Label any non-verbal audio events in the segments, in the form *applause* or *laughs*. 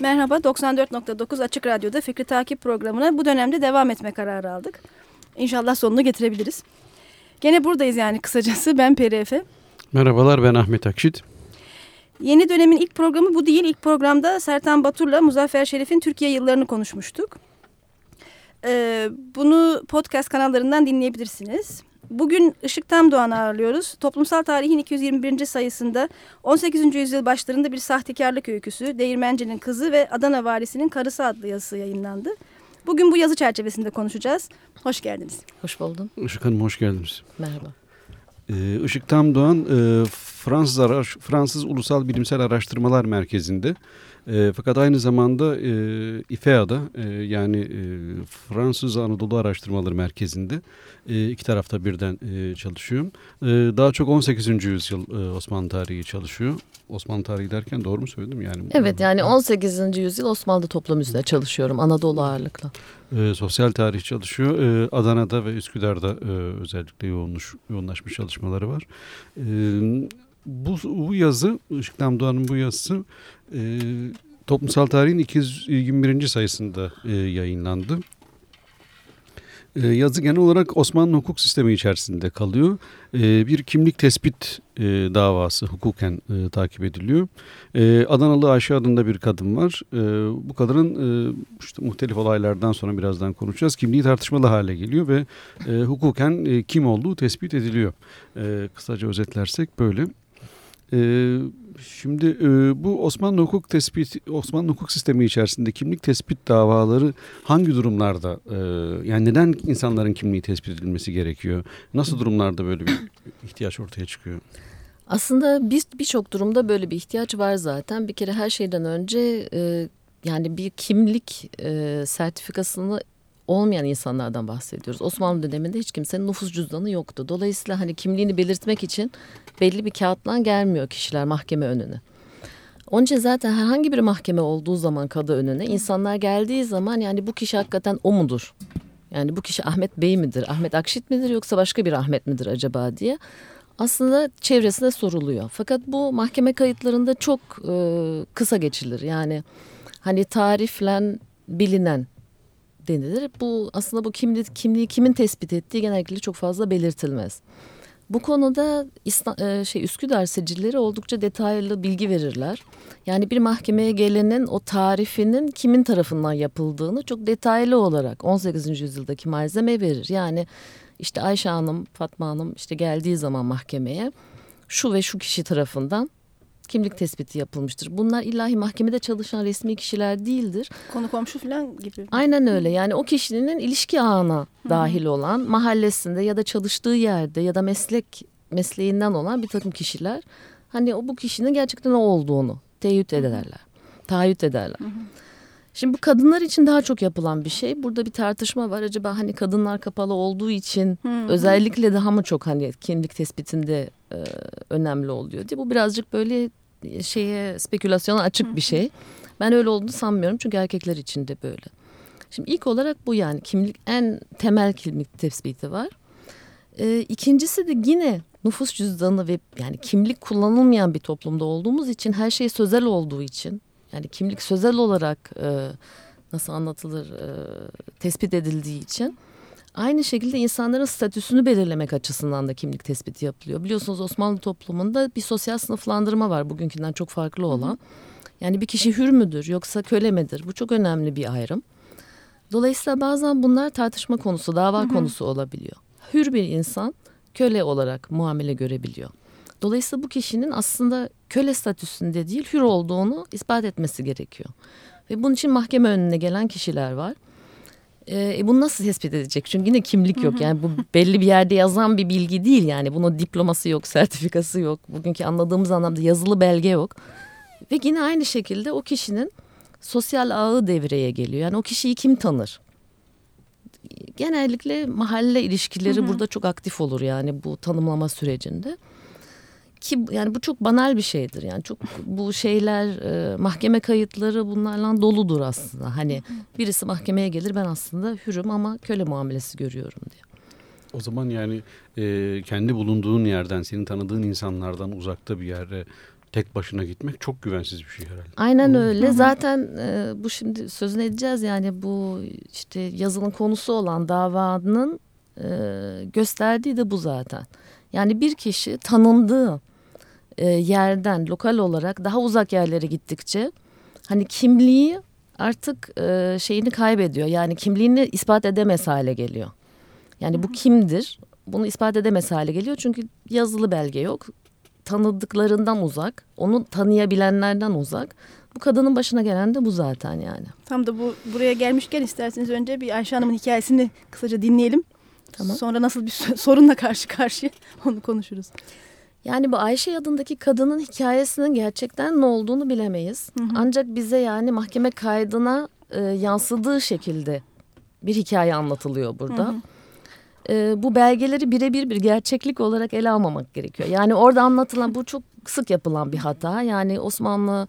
Merhaba, 94.9 Açık Radyo'da Fikri Takip programına bu dönemde devam etme kararı aldık. İnşallah sonunu getirebiliriz. Gene buradayız yani kısacası. Ben Peri Efe. Merhabalar, ben Ahmet Akşit. Yeni dönemin ilk programı bu değil. İlk programda Sertan Batur'la Muzaffer Şerif'in Türkiye yıllarını konuşmuştuk. Ee, bunu podcast kanallarından dinleyebilirsiniz. Bugün Işık Tamdoğan'ı ağırlıyoruz. Toplumsal Tarihin 221. sayısında 18. yüzyıl başlarında bir sahtekarlık öyküsü, Değirmenci'nin kızı ve Adana valisinin karısı adlı yazısı yayınlandı. Bugün bu yazı çerçevesinde konuşacağız. Hoş geldiniz. Hoş buldum. Işık Hanım hoş geldiniz. Merhaba. Ee, Işık Tamdoğan e, Fransız, Fransız Ulusal Bilimsel Araştırmalar Merkezi'nde e, fakat aynı zamanda e, İFEA'da e, yani e, Fransız Anadolu Araştırmaları Merkezi'nde e, iki tarafta birden e, çalışıyor. E, daha çok 18. yüzyıl e, Osmanlı tarihi çalışıyor. Osmanlı tarihi derken doğru mu söyledim? yani? Evet yani 18. yüzyıl Osmanlı toplum üzerine çalışıyorum Anadolu ağırlıklı. E, sosyal tarih çalışıyor. E, Adana'da ve Üsküdar'da e, özellikle yoğunluş, yoğunlaşmış çalışmaları var. E, bu, bu yazı, Işık Damdoğan'ın bu yazısı e, Toplumsal Tarihin 221. sayısında e, yayınlandı. E, yazı genel olarak Osmanlı hukuk sistemi içerisinde kalıyor. E, bir kimlik tespit e, davası hukuken e, takip ediliyor. E, Adanalı Ayşe adında bir kadın var. E, bu kadının e, işte muhtelif olaylardan sonra birazdan konuşacağız. Kimliği tartışmalı hale geliyor ve e, hukuken e, kim olduğu tespit ediliyor. E, kısaca özetlersek böyle. Ee, şimdi e, bu Osmanlı hukuk tespit Osmanlı hukuk sistemi içerisinde kimlik tespit davaları hangi durumlarda e, yani neden insanların kimliği tespit edilmesi gerekiyor? Nasıl durumlarda böyle bir ihtiyaç ortaya çıkıyor? Aslında biz birçok durumda böyle bir ihtiyaç var zaten. Bir kere her şeyden önce e, yani bir kimlik sertifikasını olmayan insanlardan bahsediyoruz. Osmanlı döneminde hiç kimsenin nüfus cüzdanı yoktu. Dolayısıyla hani kimliğini belirtmek için belli bir kağıtla gelmiyor kişiler mahkeme önüne. Onun için zaten herhangi bir mahkeme olduğu zaman kadı önüne insanlar geldiği zaman yani bu kişi hakikaten o mudur? Yani bu kişi Ahmet Bey midir, Ahmet Akşit midir yoksa başka bir Ahmet midir acaba diye aslında çevresinde soruluyor. Fakat bu mahkeme kayıtlarında çok e, kısa geçilir. Yani hani tariflen bilinen denilir. Bu aslında bu kimliği, kimliği kimin tespit ettiği genellikle çok fazla belirtilmez. Bu konuda e, şey Üsküdar sicilleri oldukça detaylı bilgi verirler. Yani bir mahkemeye gelenin o tarifinin kimin tarafından yapıldığını çok detaylı olarak 18. yüzyıldaki malzeme verir. Yani işte Ayşe Hanım, Fatma Hanım işte geldiği zaman mahkemeye şu ve şu kişi tarafından kimlik tespiti yapılmıştır. Bunlar ilahi mahkemede çalışan resmi kişiler değildir. Konu komşu falan gibi. Aynen öyle. Yani o kişinin ilişki ağına dahil olan mahallesinde ya da çalıştığı yerde ya da meslek mesleğinden olan bir takım kişiler hani o bu kişinin gerçekten o olduğunu teyit ederler. Taahhüt ederler. Şimdi bu kadınlar için daha çok yapılan bir şey. Burada bir tartışma var. Acaba hani kadınlar kapalı olduğu için özellikle daha mı çok hani kimlik tespitinde e, önemli oluyor diye. Bu birazcık böyle şeye spekülasyona açık bir şey. Ben öyle olduğunu sanmıyorum çünkü erkekler için de böyle. Şimdi ilk olarak bu yani kimlik en temel kimlik tespiti var. Ee, ikincisi de yine nüfus cüzdanı ve yani kimlik kullanılmayan bir toplumda olduğumuz için her şey sözel olduğu için yani kimlik sözel olarak e, nasıl anlatılır e, tespit edildiği için Aynı şekilde insanların statüsünü belirlemek açısından da kimlik tespiti yapılıyor. Biliyorsunuz Osmanlı toplumunda bir sosyal sınıflandırma var bugünkünden çok farklı olan. Yani bir kişi hür müdür yoksa köle midir? Bu çok önemli bir ayrım. Dolayısıyla bazen bunlar tartışma konusu, dava konusu olabiliyor. Hür bir insan köle olarak muamele görebiliyor. Dolayısıyla bu kişinin aslında köle statüsünde değil hür olduğunu ispat etmesi gerekiyor. Ve bunun için mahkeme önüne gelen kişiler var. Ee, e, bunu nasıl tespit edecek? Çünkü yine kimlik yok. Yani bu belli bir yerde yazan bir bilgi değil yani. Bunun diploması yok, sertifikası yok. Bugünkü anladığımız anlamda yazılı belge yok. Ve yine aynı şekilde o kişinin sosyal ağı devreye geliyor. Yani o kişiyi kim tanır? Genellikle mahalle ilişkileri hı hı. burada çok aktif olur yani bu tanımlama sürecinde ki yani bu çok banal bir şeydir yani çok bu şeyler e, mahkeme kayıtları bunlarla doludur aslında hani birisi mahkemeye gelir ben aslında hürüm ama köle muamelesi görüyorum diye. O zaman yani e, kendi bulunduğun yerden senin tanıdığın insanlardan uzakta bir yere tek başına gitmek çok güvensiz bir şey herhalde. Aynen öyle. Zaten e, bu şimdi sözünü edeceğiz yani bu işte yazının konusu olan davanın e, gösterdiği de bu zaten. Yani bir kişi tanındığı e, yerden lokal olarak daha uzak yerlere gittikçe hani kimliği artık e, şeyini kaybediyor. Yani kimliğini ispat edemez hale geliyor. Yani bu kimdir? Bunu ispat edemez hale geliyor çünkü yazılı belge yok. Tanıdıklarından uzak, onu tanıyabilenlerden uzak. Bu kadının başına gelen de bu zaten yani. Tam da bu buraya gelmişken isterseniz önce bir Ayşe Hanım'ın hikayesini kısaca dinleyelim. Tamam. Sonra nasıl bir *laughs* sorunla karşı karşıya onu konuşuruz. Yani bu Ayşe adındaki kadının hikayesinin gerçekten ne olduğunu bilemeyiz. Hı hı. Ancak bize yani mahkeme kaydına e, yansıdığı şekilde bir hikaye anlatılıyor burada. Hı hı. E, bu belgeleri birebir bir gerçeklik olarak ele almamak gerekiyor. Yani orada anlatılan bu çok sık yapılan bir hata. Yani Osmanlı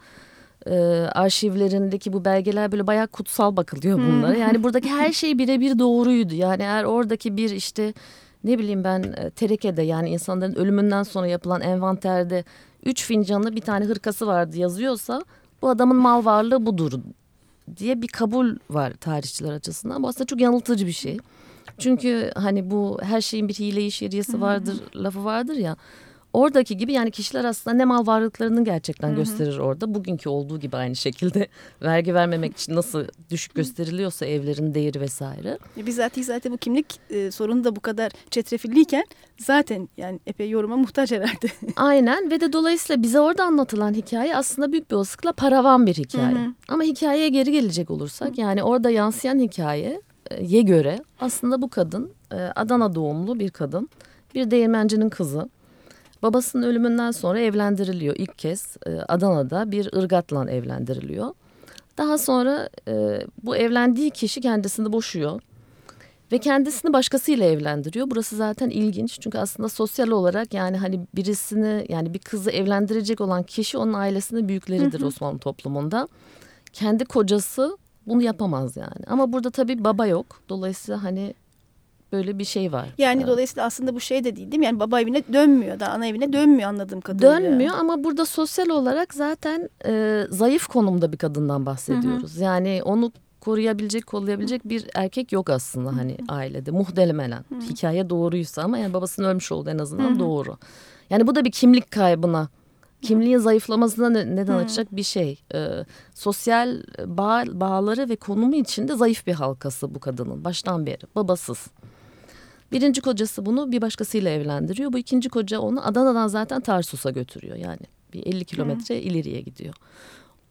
e, arşivlerindeki bu belgeler böyle bayağı kutsal bakılıyor bunlara. Yani buradaki her şey birebir doğruydu. Yani eğer oradaki bir işte ne bileyim ben e, terekede yani insanların ölümünden sonra yapılan envanterde üç fincanlı bir tane hırkası vardı yazıyorsa bu adamın mal varlığı budur diye bir kabul var tarihçiler açısından. Bu aslında çok yanıltıcı bir şey. Çünkü hani bu her şeyin bir hile şeriyesi vardır lafı vardır ya. Oradaki gibi yani kişiler aslında ne mal varlıklarının gerçekten Hı -hı. gösterir orada. Bugünkü olduğu gibi aynı şekilde *laughs* vergi vermemek için nasıl düşük gösteriliyorsa evlerin değeri vesaire. E, Bizatihi zaten bu kimlik e, sorunu da bu kadar çetrefilliyken zaten yani epey yoruma muhtaç herhalde. *laughs* Aynen ve de dolayısıyla bize orada anlatılan hikaye aslında büyük bir olasılıkla paravan bir hikaye. Hı -hı. Ama hikayeye geri gelecek olursak yani orada yansıyan hikayeye göre aslında bu kadın e, Adana doğumlu bir kadın. Bir değirmencinin kızı. Babasının ölümünden sonra evlendiriliyor ilk kez e, Adana'da bir ırgatla evlendiriliyor. Daha sonra e, bu evlendiği kişi kendisini boşuyor ve kendisini başkasıyla evlendiriyor. Burası zaten ilginç çünkü aslında sosyal olarak yani hani birisini yani bir kızı evlendirecek olan kişi onun ailesinin büyükleridir Osmanlı toplumunda. Kendi kocası bunu yapamaz yani. Ama burada tabii baba yok. Dolayısıyla hani böyle bir şey var. Yani ee, dolayısıyla aslında bu şey de değil değil mi? Yani baba evine dönmüyor da ana evine dönmüyor anladığım kadarıyla. Dönmüyor ama burada sosyal olarak zaten e, zayıf konumda bir kadından bahsediyoruz. Hı hı. Yani onu koruyabilecek, kollayabilecek bir erkek yok aslında hani hı hı. ailede muhtemelen. Hı hı. Hikaye doğruysa ama yani babasının ölmüş oldu en azından hı hı. doğru. Yani bu da bir kimlik kaybına kimliğin zayıflamasına neden açacak bir şey. Ee, sosyal bağ, bağları ve konumu içinde zayıf bir halkası bu kadının baştan beri babasız. Birinci kocası bunu bir başkasıyla evlendiriyor. Bu ikinci koca onu Adana'dan zaten Tarsus'a götürüyor. Yani bir 50 kilometre ileriye gidiyor.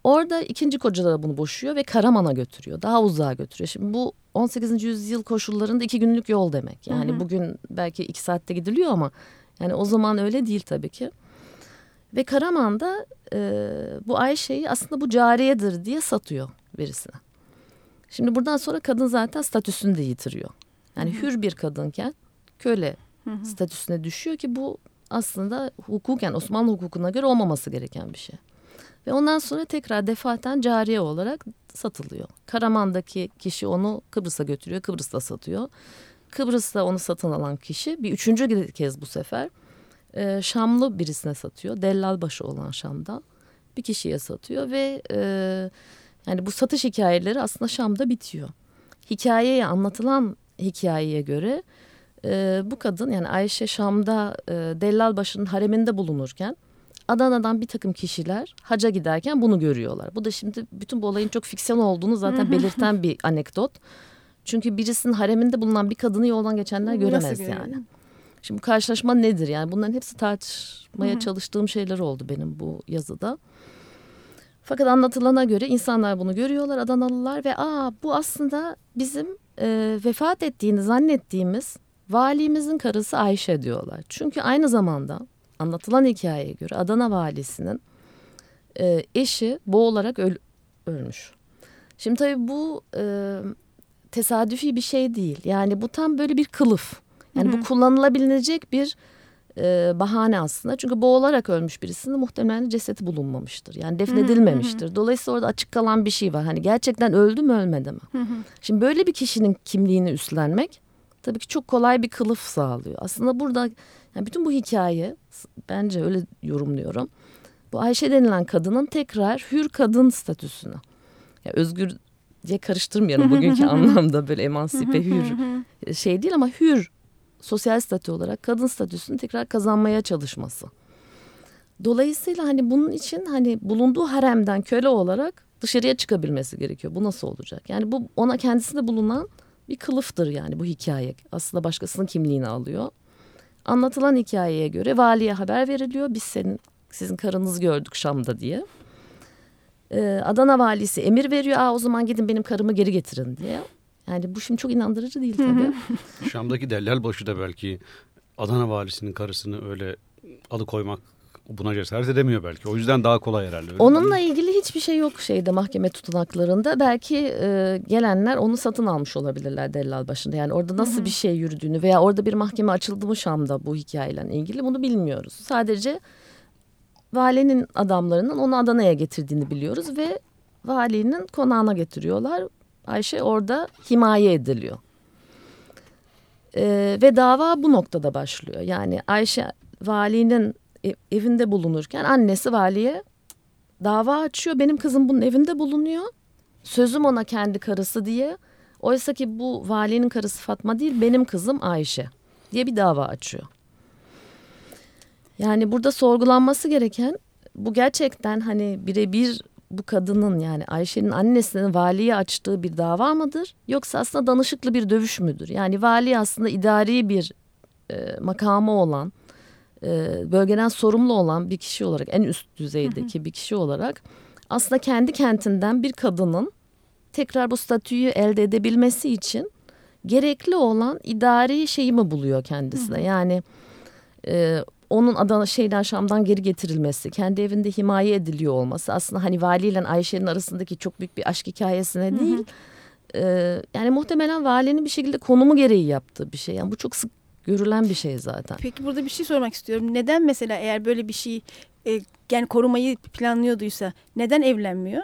Orada ikinci koca da bunu boşuyor ve Karaman'a götürüyor. Daha uzağa götürüyor. Şimdi bu 18. yüzyıl koşullarında iki günlük yol demek. Yani hı hı. bugün belki iki saatte gidiliyor ama yani o zaman öyle değil tabii ki. Ve Karaman'da e, bu Ayşe'yi aslında bu cariyedir diye satıyor birisine. Şimdi buradan sonra kadın zaten statüsünü de yitiriyor. Yani Hı-hı. hür bir kadınken köle Hı-hı. statüsüne düşüyor ki bu aslında hukuken Osmanlı hukukuna göre olmaması gereken bir şey. Ve ondan sonra tekrar defaten cariye olarak satılıyor. Karaman'daki kişi onu Kıbrıs'a götürüyor, Kıbrıs'ta satıyor. Kıbrıs'ta onu satın alan kişi bir üçüncü kez bu sefer e, Şamlı birisine satıyor. Dellal başı olan Şam'da bir kişiye satıyor ve e, yani bu satış hikayeleri aslında Şam'da bitiyor. Hikayeye anlatılan hikayeye göre e, bu kadın yani Ayşe Şam'da e, Dellalbaşı'nın hareminde bulunurken Adana'dan bir takım kişiler haca giderken bunu görüyorlar. Bu da şimdi bütün bu olayın çok fiksiyon olduğunu zaten belirten bir anekdot. Çünkü birisinin hareminde bulunan bir kadını yoldan geçenler göremez yani. Şimdi karşılaşma nedir? Yani bunların hepsi tartışmaya Hı-hı. çalıştığım şeyler oldu benim bu yazıda. Fakat anlatılana göre insanlar bunu görüyorlar Adanalılar ve aa bu aslında bizim e, vefat ettiğini zannettiğimiz valimizin karısı Ayşe diyorlar. Çünkü aynı zamanda anlatılan hikayeye göre Adana valisinin e, eşi boğularak öl ölmüş. Şimdi tabii bu e, tesadüfi bir şey değil. Yani bu tam böyle bir kılıf. Yani Hı -hı. bu kullanılabilecek bir e, bahane aslında. Çünkü boğularak ölmüş birisinin muhtemelen cesedi bulunmamıştır. Yani defnedilmemiştir. Hı -hı. Dolayısıyla orada açık kalan bir şey var. Hani gerçekten öldü mü ölmedi mi? Hı -hı. Şimdi böyle bir kişinin kimliğini üstlenmek tabii ki çok kolay bir kılıf sağlıyor. Aslında burada yani bütün bu hikaye bence öyle yorumluyorum. bu Ayşe denilen kadının tekrar hür kadın statüsünü. Ya özgür diye karıştırmayalım *laughs* bugünkü *laughs* anlamda böyle emansipe hür şey değil ama hür sosyal statü olarak kadın statüsünü tekrar kazanmaya çalışması. Dolayısıyla hani bunun için hani bulunduğu haremden köle olarak dışarıya çıkabilmesi gerekiyor. Bu nasıl olacak? Yani bu ona kendisinde bulunan bir kılıftır yani bu hikaye. Aslında başkasının kimliğini alıyor. Anlatılan hikayeye göre valiye haber veriliyor. Biz senin sizin karınızı gördük Şam'da diye. Ee, Adana valisi emir veriyor. Aa, o zaman gidin benim karımı geri getirin diye. Yani bu şimdi çok inandırıcı değil tabii. *laughs* Şam'daki Dellalbaşı da belki Adana valisinin karısını öyle alıkoymak buna cesaret edemiyor belki. O yüzden daha kolay herhalde. Öyle Onunla ilgili hiçbir şey yok şeyde mahkeme tutanaklarında. Belki e, gelenler onu satın almış olabilirler Dellal başında. Yani orada nasıl Hı -hı. bir şey yürüdüğünü veya orada bir mahkeme açıldı mı Şam'da bu hikayeyle ilgili bunu bilmiyoruz. Sadece valinin adamlarının onu Adana'ya getirdiğini biliyoruz ve valinin konağına getiriyorlar. Ayşe orada himaye ediliyor. Ee, ve dava bu noktada başlıyor. Yani Ayşe valinin evinde bulunurken annesi valiye dava açıyor. Benim kızım bunun evinde bulunuyor. Sözüm ona kendi karısı diye. Oysa ki bu valinin karısı Fatma değil benim kızım Ayşe diye bir dava açıyor. Yani burada sorgulanması gereken bu gerçekten hani birebir bu kadının yani Ayşe'nin annesinin valiye açtığı bir dava mıdır? Yoksa aslında danışıklı bir dövüş müdür? Yani vali aslında idari bir e, makamı olan, e, bölgeden sorumlu olan bir kişi olarak, en üst düzeydeki bir kişi olarak aslında kendi kentinden bir kadının tekrar bu statüyü elde edebilmesi için gerekli olan idari şeyi mi buluyor kendisine? Yani e, onun Adana şeyden Şam'dan geri getirilmesi, kendi evinde himaye ediliyor olması aslında hani Vali ile Ayşe'nin arasındaki çok büyük bir aşk hikayesine değil. Hı hı. E, yani muhtemelen valinin bir şekilde konumu gereği yaptığı bir şey. Yani bu çok sık görülen bir şey zaten. Peki burada bir şey sormak istiyorum. Neden mesela eğer böyle bir şey e, yani korumayı planlıyorduysa neden evlenmiyor?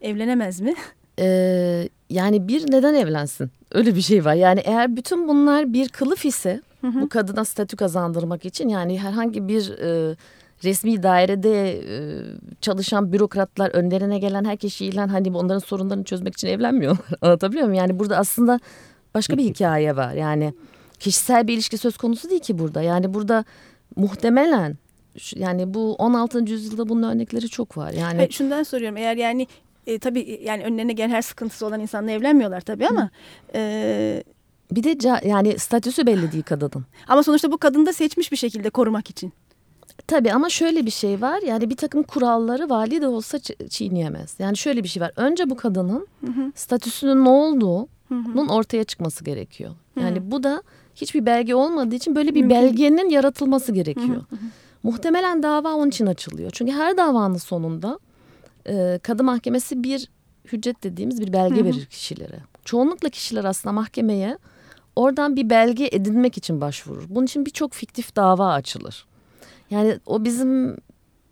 Evlenemez mi? *laughs* Ee, yani bir neden evlensin? Öyle bir şey var. Yani eğer bütün bunlar bir kılıf ise Hı hı. Bu kadına statü kazandırmak için yani herhangi bir e, resmi dairede e, çalışan bürokratlar önlerine gelen her kişiyle hani onların sorunlarını çözmek için evlenmiyorlar. *laughs* Anlatabiliyor muyum? Yani burada aslında başka bir hikaye var. Yani kişisel bir ilişki söz konusu değil ki burada. Yani burada muhtemelen yani bu 16. yüzyılda bunun örnekleri çok var. Yani Hayır, şundan soruyorum. Eğer yani e, tabii yani önlerine gelen her sıkıntısı olan insanla evlenmiyorlar tabii ama e, bir de yani statüsü belli değil kadının. Ama sonuçta bu kadını da seçmiş bir şekilde korumak için. Tabii ama şöyle bir şey var. Yani bir takım kuralları vali de olsa çiğneyemez. Yani şöyle bir şey var. Önce bu kadının hı hı. statüsünün ne olduğunun ortaya çıkması gerekiyor. Yani hı. bu da hiçbir belge olmadığı için böyle bir Mümkün. belgenin yaratılması gerekiyor. Hı hı. Muhtemelen dava onun için açılıyor. Çünkü her davanın sonunda e, kadı mahkemesi bir hüccet dediğimiz bir belge hı hı. verir kişilere. Çoğunlukla kişiler aslında mahkemeye oradan bir belge edinmek için başvurur. Bunun için birçok fiktif dava açılır. Yani o bizim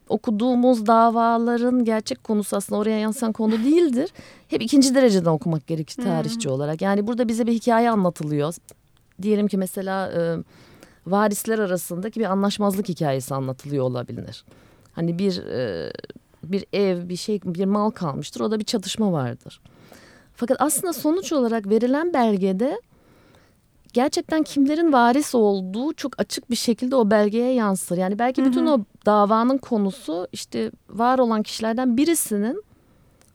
okuduğumuz davaların gerçek konusu aslında oraya yansıyan konu değildir. Hep ikinci dereceden okumak gerekir tarihçi hmm. olarak. Yani burada bize bir hikaye anlatılıyor. Diyelim ki mesela e, varisler arasındaki bir anlaşmazlık hikayesi anlatılıyor olabilir. Hani bir e, bir ev, bir şey, bir mal kalmıştır. O da bir çatışma vardır. Fakat aslında sonuç olarak verilen belgede gerçekten kimlerin varis olduğu çok açık bir şekilde o belgeye yansır. Yani belki bütün hı hı. o davanın konusu işte var olan kişilerden birisinin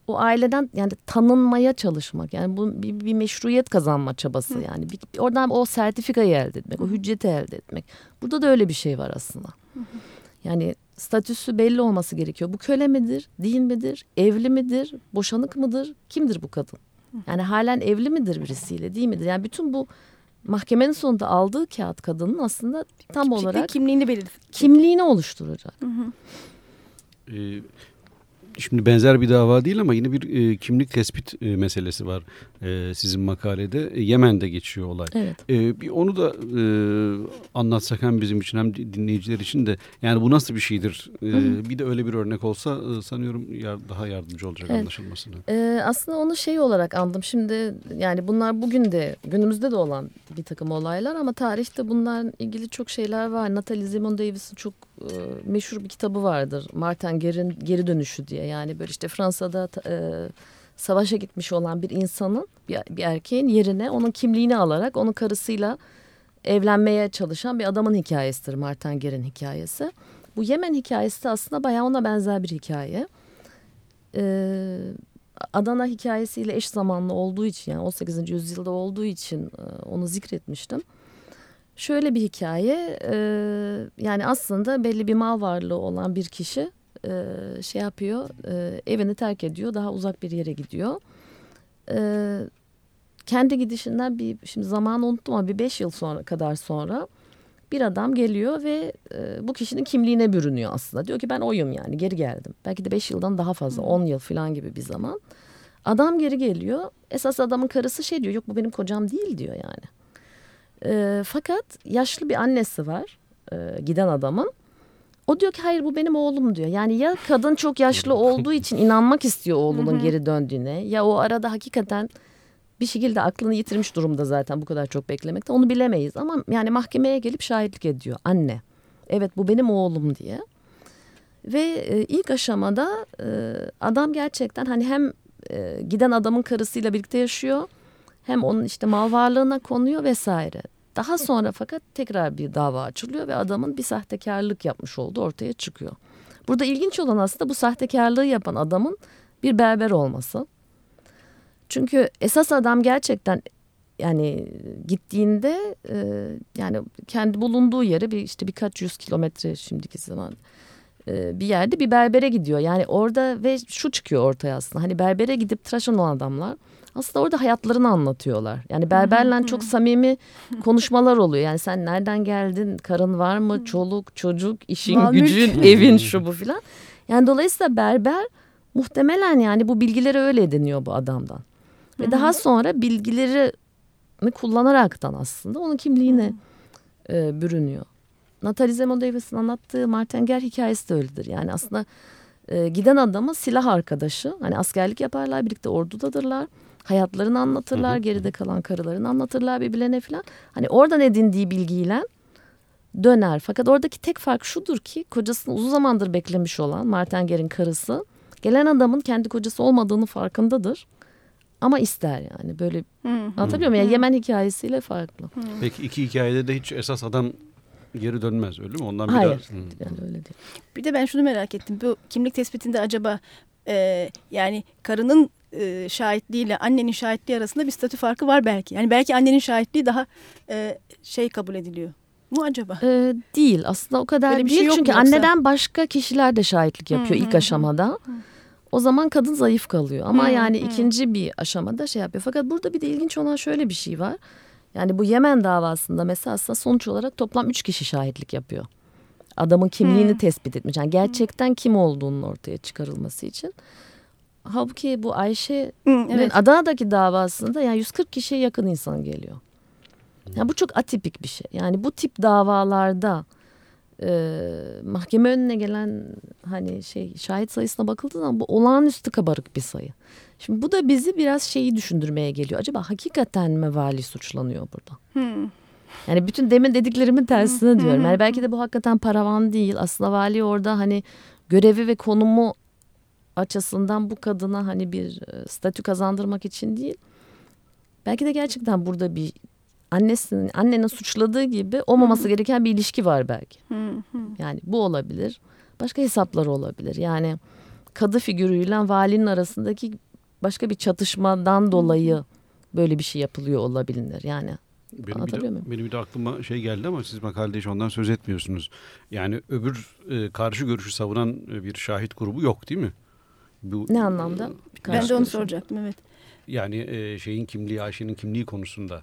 o aileden yani tanınmaya çalışmak. Yani bu bir, bir meşruiyet kazanma çabası hı. yani. Bir, oradan o sertifikayı elde etmek, o hücceti elde etmek. Burada da öyle bir şey var aslında. Hı hı. Yani statüsü belli olması gerekiyor. Bu köle midir, değil midir, evli midir, boşanık mıdır, kimdir bu kadın? Yani halen evli midir birisiyle, değil midir? Yani bütün bu mahkemenin sonunda aldığı kağıt kadının aslında tam Hiçbir olarak kimliğini belirtir. Kimliğini oluşturacak. Hı hı. Ee, Şimdi benzer bir dava değil ama yine bir e, kimlik tespit e, meselesi var e, sizin makalede. E, Yemen'de geçiyor olay. Evet. E, bir onu da e, anlatsak hem bizim için hem dinleyiciler için de yani bu nasıl bir şeydir? E, bir de öyle bir örnek olsa e, sanıyorum yar, daha yardımcı olacak Evet. anlaşılmasına. Ee, aslında onu şey olarak anladım. Şimdi yani bunlar bugün de günümüzde de olan bir takım olaylar ama tarihte bunlarla ilgili çok şeyler var. Natalie Simon Davis'in çok e, meşhur bir kitabı vardır. Martin Guer'in Geri Dönüşü diye. Yani böyle işte Fransa'da e, savaşa gitmiş olan bir insanın bir, bir erkeğin yerine onun kimliğini alarak onun karısıyla evlenmeye çalışan bir adamın hikayesidir Martin Guer'in hikayesi. Bu Yemen hikayesi de aslında bayağı ona benzer bir hikaye. Ee, Adana hikayesiyle eş zamanlı olduğu için yani 18. yüzyılda olduğu için e, onu zikretmiştim. Şöyle bir hikaye e, yani aslında belli bir mal varlığı olan bir kişi e, şey yapıyor e, evini terk ediyor daha uzak bir yere gidiyor. E, kendi gidişinden bir şimdi zamanı unuttum ama bir beş yıl sonra kadar sonra bir adam geliyor ve e, bu kişinin kimliğine bürünüyor aslında. Diyor ki ben oyum yani geri geldim. Belki de beş yıldan daha fazla on yıl falan gibi bir zaman. Adam geri geliyor. Esas adamın karısı şey diyor yok bu benim kocam değil diyor yani. E, fakat yaşlı bir annesi var e, giden adamın. O diyor ki hayır bu benim oğlum diyor. Yani ya kadın çok yaşlı olduğu için inanmak istiyor oğlunun geri döndüğüne. Ya o arada hakikaten bir şekilde aklını yitirmiş durumda zaten bu kadar çok beklemekte. Onu bilemeyiz ama yani mahkemeye gelip şahitlik ediyor anne. Evet bu benim oğlum diye. Ve e, ilk aşamada e, adam gerçekten hani hem e, giden adamın karısıyla birlikte yaşıyor hem onun işte mal varlığına konuyor vesaire. Daha sonra fakat tekrar bir dava açılıyor ve adamın bir sahtekarlık yapmış olduğu ortaya çıkıyor. Burada ilginç olan aslında bu sahtekarlığı yapan adamın bir berber olması. Çünkü esas adam gerçekten yani gittiğinde e, yani kendi bulunduğu yere bir işte birkaç yüz kilometre şimdiki zaman e, bir yerde bir berbere gidiyor. Yani orada ve şu çıkıyor ortaya aslında hani berbere gidip tıraş olan adamlar aslında orada hayatlarını anlatıyorlar. Yani berberle çok samimi konuşmalar oluyor. Yani sen nereden geldin, karın var mı, çoluk, çocuk, işin, Mal gücün, evin şu bu filan. Yani dolayısıyla berber muhtemelen yani bu bilgileri öyle ediniyor bu adamdan. Ve daha sonra bilgileri kullanaraktan aslında onun kimliğine e, bürünüyor. Natalie Zemo Davis'in anlattığı Martin Guerre hikayesi de öyledir. Yani aslında e, giden adamın silah arkadaşı. Hani askerlik yaparlar, birlikte ordudadırlar. Hayatlarını anlatırlar, geride kalan karılarını anlatırlar birbirlerine falan. Hani oradan edindiği bilgiyle döner. Fakat oradaki tek fark şudur ki kocasını uzun zamandır beklemiş olan Martin Guerre'in karısı gelen adamın kendi kocası olmadığını farkındadır. Ama ister yani böyle anlatabiliyor muyum? Yani Yemen hikayesiyle farklı. Peki iki hikayede de hiç esas adam geri dönmez öyle mi? Ondan Hayır. bir daha... Hı. Yani öyle değil. Bir de ben şunu merak ettim. Bu kimlik tespitinde acaba e, yani karının e, şahitliğiyle annenin şahitliği arasında bir statü farkı var belki. Yani belki annenin şahitliği daha e, şey kabul ediliyor. Mu acaba? Ee, değil aslında o kadar Öyle bir değil. şey yok Çünkü yoksa? anneden başka kişiler de şahitlik yapıyor Hı, ilk hı, aşamada. O zaman kadın zayıf kalıyor. Ama Hı, yani hı. ikinci bir aşamada şey yapıyor. Fakat burada bir de ilginç olan şöyle bir şey var. Yani bu Yemen davasında mesela aslında sonuç olarak toplam üç kişi şahitlik yapıyor. Adamın kimliğini Hı. tespit etmiş. Yani gerçekten kim olduğunun ortaya çıkarılması için. Halbuki bu Ayşe'nin Hı, evet. Adana'daki davasında yani 140 kişiye yakın insan geliyor. Yani bu çok atipik bir şey. Yani bu tip davalarda e, mahkeme önüne gelen hani şey şahit sayısına bakıldığı zaman bu olağanüstü kabarık bir sayı. Şimdi bu da bizi biraz şeyi düşündürmeye geliyor. Acaba hakikaten mi vali suçlanıyor burada? Hı. Yani bütün demin dediklerimin tersine diyorum. Yani belki de bu hakikaten paravan değil. Aslında vali orada hani görevi ve konumu açısından bu kadına hani bir e, statü kazandırmak için değil. Belki de gerçekten burada bir annesinin annenin suçladığı gibi olmaması gereken bir ilişki var belki. Yani bu olabilir. Başka hesapları olabilir. Yani kadı figürüyle valinin arasındaki başka bir çatışmadan dolayı böyle bir şey yapılıyor olabilir. Yani Benim bir, de, benim bir de aklıma şey geldi ama siz makalede hiç ondan söz etmiyorsunuz. Yani öbür e, karşı görüşü savunan e, bir şahit grubu yok değil mi? Bu, Ne anlamda? e, Ben de onu görüşü. soracaktım evet. Yani e, şeyin kimliği, Ayşe'nin kimliği konusunda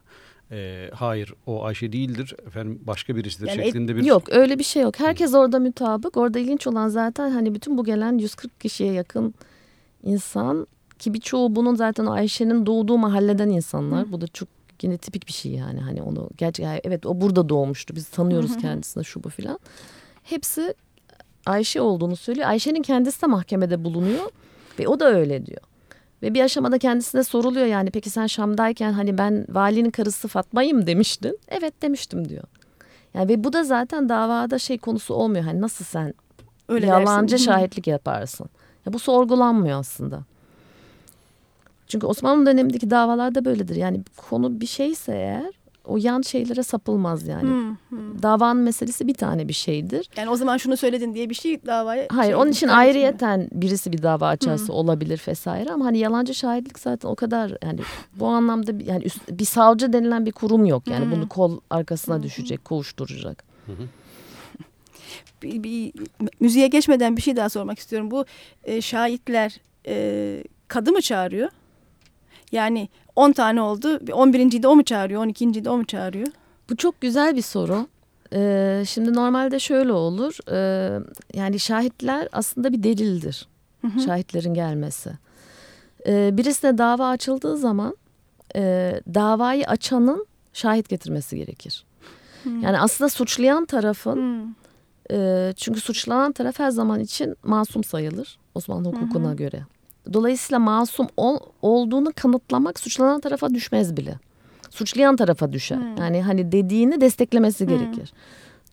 e, hayır o Ayşe değildir efendim başka birisidir Yani şeklinde bir Yok öyle bir şey yok. Herkes orada mutabık. Orada ilginç olan zaten hani bütün bu gelen 140 kişiye yakın insan ki birçoğu bunun zaten Ayşe'nin doğduğu mahalleden insanlar. Bu da çok yine tipik bir şey yani hani onu yani evet o burada doğmuştu. Biz tanıyoruz kendisini şu bu filan. Hepsi Ayşe olduğunu söylüyor. Ayşe'nin kendisi de mahkemede bulunuyor ve o da öyle diyor. Ve bir aşamada kendisine soruluyor yani peki sen Şam'dayken hani ben valinin karısı Fatma'yım demiştin. Evet demiştim diyor. Yani ve bu da zaten davada şey konusu olmuyor. Hani nasıl sen Öyle yalancı dersin. şahitlik yaparsın. Ya bu sorgulanmıyor aslında. Çünkü Osmanlı dönemindeki davalarda böyledir. Yani konu bir şeyse eğer o yan şeylere sapılmaz yani. Hı, hı. Davanın meselesi bir tane bir şeydir. Yani o zaman şunu söyledin diye bir şey davaya... Hayır şey, onun için ayrıyeten birisi bir dava açarsa olabilir vesaire ama hani yalancı şahitlik zaten o kadar yani bu anlamda bir- yani üst- bir savcı denilen bir kurum yok. Yani bunu kol arkasına düşecek, kovuşturacak. bir, bir müziğe geçmeden bir şey daha sormak istiyorum. Bu e, şahitler e, kadı mı çağırıyor? Yani 10 tane oldu. 11. de o mu çağırıyor? 12. de o mu çağırıyor? Bu çok güzel bir soru. Ee, şimdi normalde şöyle olur. Ee, yani şahitler aslında bir delildir. Şahitlerin gelmesi. Ee, birisine dava açıldığı zaman e, davayı açanın şahit getirmesi gerekir. Yani aslında suçlayan tarafın Hmm. e, çünkü suçlanan taraf her zaman için masum sayılır Osmanlı hukukuna göre. Dolayısıyla masum ol- olduğunu kanıtlamak suçlanan tarafa düşmez bile. Suçlayan tarafa düşer. Yani hani dediğini desteklemesi gerekir.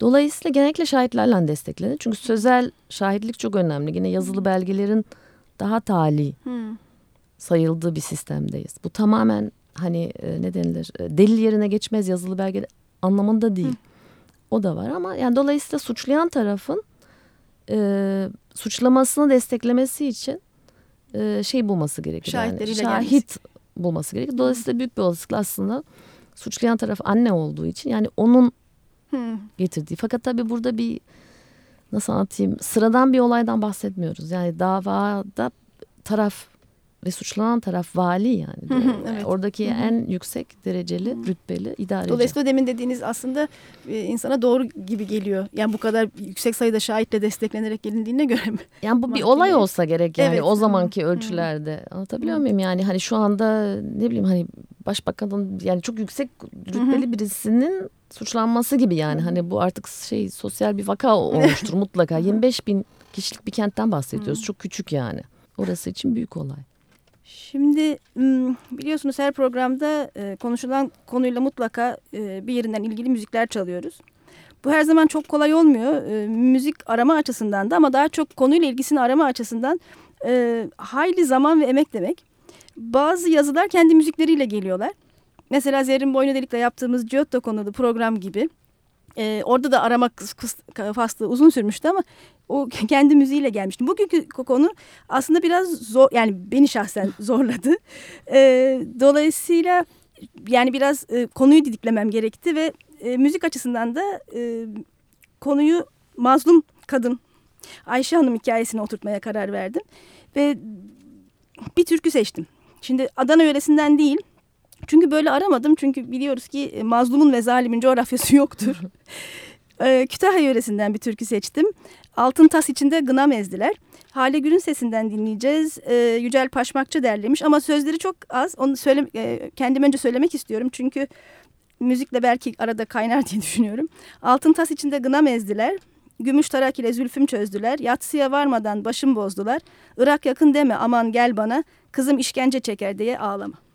Dolayısıyla genellikle şahitlerle desteklenir. Çünkü sözel şahitlik çok önemli. Yine yazılı belgelerin daha tali Hmm. sayıldığı bir sistemdeyiz. Bu tamamen hani e, ne denilir e, delil yerine geçmez yazılı belge anlamında değil. O da var ama yani dolayısıyla suçlayan tarafın e, suçlamasını desteklemesi için e, şey bulması gerekir. Yani, Şahitleriyle şahit bulması gerekir. Dolayısıyla büyük bir olasılıkla aslında suçlayan taraf anne olduğu için yani onun Hmm. getirdiği. Fakat tabii burada bir nasıl anlatayım sıradan bir olaydan bahsetmiyoruz. Yani davada taraf ve suçlanan taraf vali yani. hı, evet. Oradaki en yüksek dereceli, rütbeli idareci. Dolayısıyla demin dediğiniz aslında e, insana doğru gibi geliyor. Yani bu kadar yüksek sayıda şahitle desteklenerek gelindiğine göre mi? Yani bu bir olay olsa gerek yani Evet. o zamanki Hı, hı. ölçülerde. Anlatabiliyor muyum? Yani hani şu anda ne bileyim hani başbakanın yani çok yüksek rütbeli birisinin suçlanması gibi yani. Hani bu artık şey sosyal bir vaka *laughs* olmuştur mutlaka. 25 bin kişilik bir kentten bahsediyoruz. Çok küçük yani. Orası için büyük olay. Şimdi biliyorsunuz her programda e, konuşulan konuyla mutlaka e, bir yerinden ilgili müzikler çalıyoruz. Bu her zaman çok kolay olmuyor. E, müzik arama açısından da ama daha çok konuyla ilgisini arama açısından hayli zaman ve emek demek. Bazı yazılar kendi müzikleriyle geliyorlar. Mesela Zerrin Boynu Delik'le yaptığımız Giotto konulu program gibi. E, orada da arama faslı uzun sürmüştü ama o kendi müziğiyle gelmişti. Bugünkü konu aslında biraz zor yani beni şahsen *laughs* zorladı. E, dolayısıyla yani biraz e, konuyu didiklemem gerekti ve e, müzik açısından da e, konuyu mazlum kadın Ayşe Hanım hikayesine oturtmaya karar verdim. Ve bir türkü seçtim. Şimdi Adana yöresinden değil. Çünkü böyle aramadım. Çünkü biliyoruz ki e, mazlumun ve zalimin coğrafyası yoktur. *laughs* e, Kütahya yöresinden bir türkü seçtim. Altın tas içinde gına mezdiler. Hale Gür'ün sesinden dinleyeceğiz. E, Yücel Paşmakçı derlemiş ama sözleri çok az. Onu söyle, e, kendim önce söylemek istiyorum. Çünkü müzikle belki arada kaynar diye *laughs* düşünüyorum. Altın tas içinde gına mezdiler. Gümüş tarak ile zülfüm çözdüler. Yatsıya varmadan başım bozdular. Irak yakın deme aman gel bana. Kızım işkence çeker diye ağlama.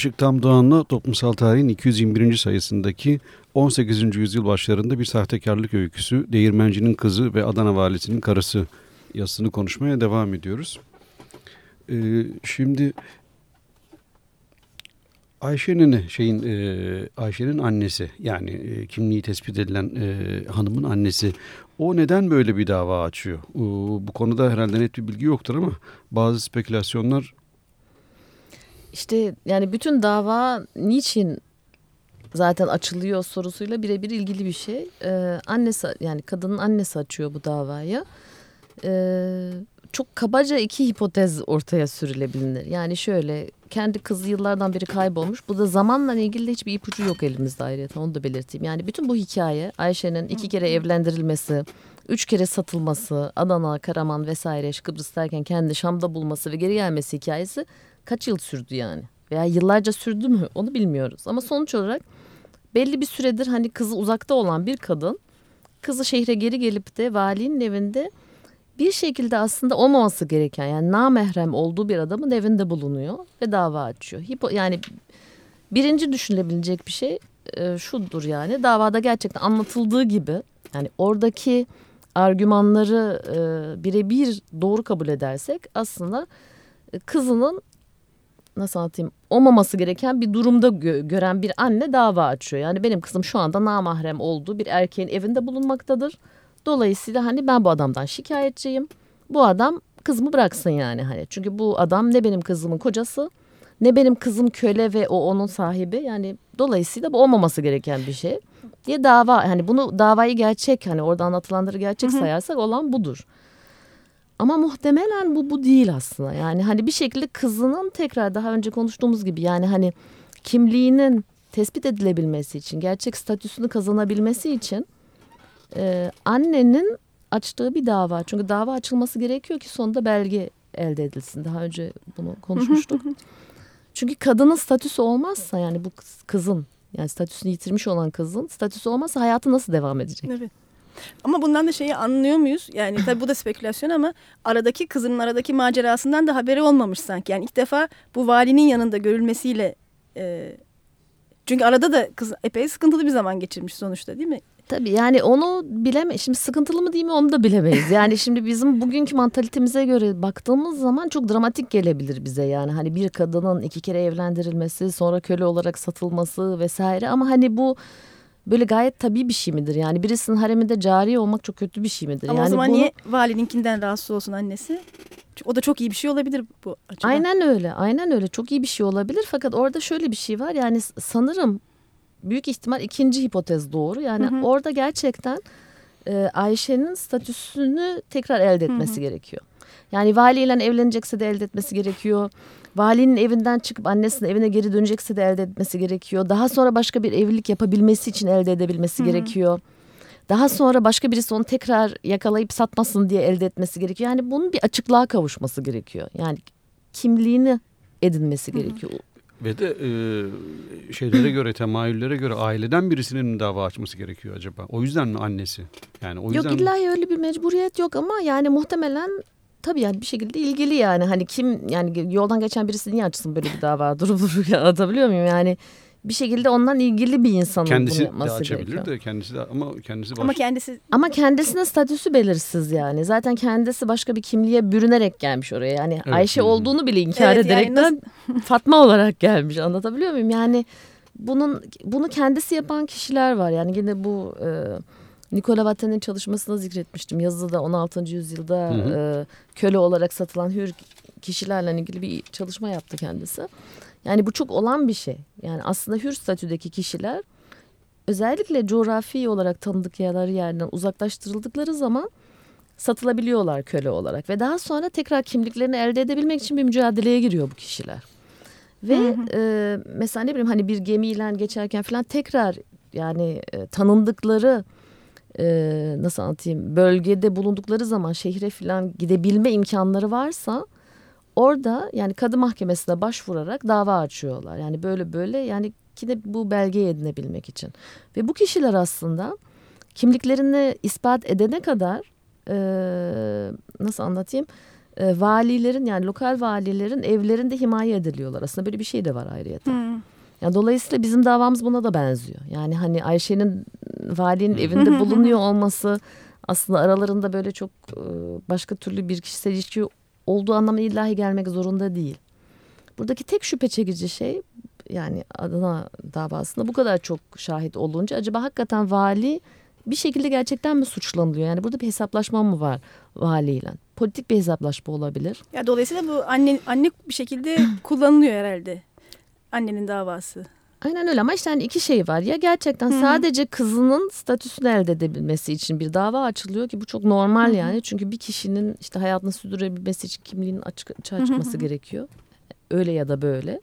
Işık Tam Doğan'la Toplumsal Tarihin 221. sayısındaki 18. yüzyıl başlarında bir sahtekarlık öyküsü Değirmencinin Kızı ve Adana Valisi'nin Karısı yazısını konuşmaya devam ediyoruz. Ee, şimdi Ayşe'nin şeyin e, Ayşe'nin annesi yani e, kimliği tespit edilen e, hanımın annesi o neden böyle bir dava açıyor? O, bu konuda herhalde net bir bilgi yoktur ama bazı spekülasyonlar işte yani bütün dava niçin zaten açılıyor sorusuyla birebir ilgili bir şey. Ee, annesi yani kadının annesi açıyor bu davayı. Ee, çok kabaca iki hipotez ortaya sürülebilir. Yani şöyle kendi kızı yıllardan beri kaybolmuş. Bu da zamanla ilgili de hiçbir ipucu yok elimizde ayrıca onu da belirteyim. Yani bütün bu hikaye Ayşe'nin iki kere evlendirilmesi, üç kere satılması, Adana, Karaman vesaire Kıbrıs derken kendi Şam'da bulması ve geri gelmesi hikayesi kaç yıl sürdü yani? Veya yıllarca sürdü mü onu bilmiyoruz. Ama sonuç olarak belli bir süredir hani kızı uzakta olan bir kadın kızı şehre geri gelip de valinin evinde bir şekilde aslında olmaması gereken yani namahrem olduğu bir adamın evinde bulunuyor ve dava açıyor. Hipo, yani birinci düşünülebilecek bir şey e, şudur yani davada gerçekten anlatıldığı gibi yani oradaki argümanları e, birebir doğru kabul edersek aslında e, kızının nasıl anlatayım olmaması gereken bir durumda gö gören bir anne dava açıyor. Yani benim kızım şu anda namahrem olduğu bir erkeğin evinde bulunmaktadır. Dolayısıyla hani ben bu adamdan şikayetçiyim. Bu adam kızımı bıraksın yani hani. Çünkü bu adam ne benim kızımın kocası ne benim kızım köle ve o onun sahibi. Yani dolayısıyla bu olmaması gereken bir şey. Diye dava hani bunu davayı gerçek hani orada anlatılanları gerçek sayarsak olan budur. Ama muhtemelen bu bu değil aslında. Yani hani bir şekilde kızının tekrar daha önce konuştuğumuz gibi yani hani kimliğinin tespit edilebilmesi için, gerçek statüsünü kazanabilmesi için e, annenin açtığı bir dava. Çünkü dava açılması gerekiyor ki sonunda belge elde edilsin. Daha önce bunu konuşmuştuk. *laughs* Çünkü kadının statüsü olmazsa yani bu kızın yani statüsünü yitirmiş olan kızın statüsü olmazsa hayatı nasıl devam edecek? Evet. Ama bundan da şeyi anlıyor muyuz? Yani *clears throat* tabii bu da spekülasyon ama aradaki kızının aradaki macerasından da haberi olmamış sanki. Yani ilk defa bu valinin yanında görülmesiyle e, çünkü arada da kız epey sıkıntılı bir zaman geçirmiş sonuçta değil mi? Tabii yani onu bileme şimdi sıkıntılı mı değil mi onu da bilemeyiz. Yani şimdi bizim bugünkü mantalitemize göre baktığımız zaman çok dramatik gelebilir bize yani. Hani bir kadının iki kere evlendirilmesi sonra köle olarak satılması vesaire ama hani bu böyle gayet tabii bir şey midir? Yani birisinin hareminde cari olmak çok kötü bir şey midir? Ama yani o zaman bunu... niye valininkinden rahatsız olsun annesi? O da çok iyi bir şey olabilir bu açıdan. Aynen öyle. Aynen öyle. Çok iyi bir şey olabilir. Fakat orada şöyle bir şey var. Yani sanırım büyük ihtimal ikinci hipotez doğru. Yani hı hı. orada gerçekten e, Ayşe'nin statüsünü tekrar elde etmesi hı hı. gerekiyor. Yani valiyle evlenecekse de elde etmesi gerekiyor. Valinin evinden çıkıp annesinin evine geri dönecekse de elde etmesi gerekiyor. Daha sonra başka bir evlilik yapabilmesi için elde edebilmesi hı hı. gerekiyor. Daha sonra başka birisi onu tekrar yakalayıp satmasın diye elde etmesi gerekiyor. Yani bunun bir açıklığa kavuşması gerekiyor. Yani kimliğini edinmesi gerekiyor. Ve de e, şeylere göre, temayüllere göre aileden birisinin dava açması gerekiyor acaba. O yüzden mi annesi? Yani o yüzden Yok illa öyle bir mecburiyet yok ama yani muhtemelen tabii yani bir şekilde ilgili yani. Hani kim yani yoldan geçen birisi niye açsın böyle bir dava *laughs* durup durup *laughs* atabiliyor muyum? Yani bir şekilde ondan ilgili bir insanın kendisi bunu yapması de açabilir gerekiyor. de kendisi de ama kendisi baş... Ama kendisi Ama kendisinin statüsü belirsiz yani. Zaten kendisi başka bir kimliğe bürünerek gelmiş oraya. Yani Evet. Ayşe hı. olduğunu bile inkar Evet, yani ederekten *laughs* Fatma olarak gelmiş. Anlatabiliyor muyum? Yani bunun bunu kendisi yapan kişiler var. Yani yine bu e, Nikola Vatten'in çalışmasını zikretmiştim. Yazıda 16. yüzyılda Hı hı. e, köle olarak satılan hür kişilerle ilgili bir çalışma yaptı kendisi. Yani bu çok olan bir şey. Yani aslında hür statüdeki kişiler özellikle coğrafi olarak tanıdıkları yerden uzaklaştırıldıkları zaman satılabiliyorlar köle olarak ve daha sonra tekrar kimliklerini elde edebilmek için bir mücadeleye giriyor bu kişiler. Ve Hı hı. e, mesela ne bileyim hani bir gemiyle geçerken falan tekrar yani e, tanındıkları e, nasıl anlatayım bölgede bulundukları zaman şehre falan gidebilme imkanları varsa orada yani kadı mahkemesine başvurarak dava açıyorlar. Yani böyle böyle yani ki de bu belgeyi edinebilmek için. Ve bu kişiler aslında kimliklerini ispat edene kadar e, nasıl anlatayım e, valilerin yani lokal valilerin evlerinde himaye ediliyorlar. Aslında böyle bir şey de var ayrıyeten. Hı. Yani dolayısıyla bizim davamız buna da benziyor. Yani hani Ayşe'nin valinin evinde *laughs* bulunuyor olması aslında aralarında böyle çok e, başka türlü bir kişisel ilişki olduğu anlamına illahi gelmek zorunda değil. Buradaki tek şüphe çekici şey yani Adana davasında bu kadar çok şahit olunca acaba hakikaten vali bir şekilde gerçekten mi suçlanılıyor? Yani burada bir hesaplaşma mı var valiyle? Politik bir hesaplaşma olabilir. Ya dolayısıyla bu anne anne bir şekilde *clears throat* kullanılıyor herhalde. Annenin davası. Aynen öyle ama işte hani iki şey var. Ya gerçekten Hı hı. sadece kızının statüsünü elde edebilmesi için bir dava açılıyor ki bu çok normal Hı hı. yani. Çünkü bir kişinin işte hayatını sürdürebilmesi için kimliğinin açık, açığa çıkması hı. gerekiyor. Öyle ya da böyle.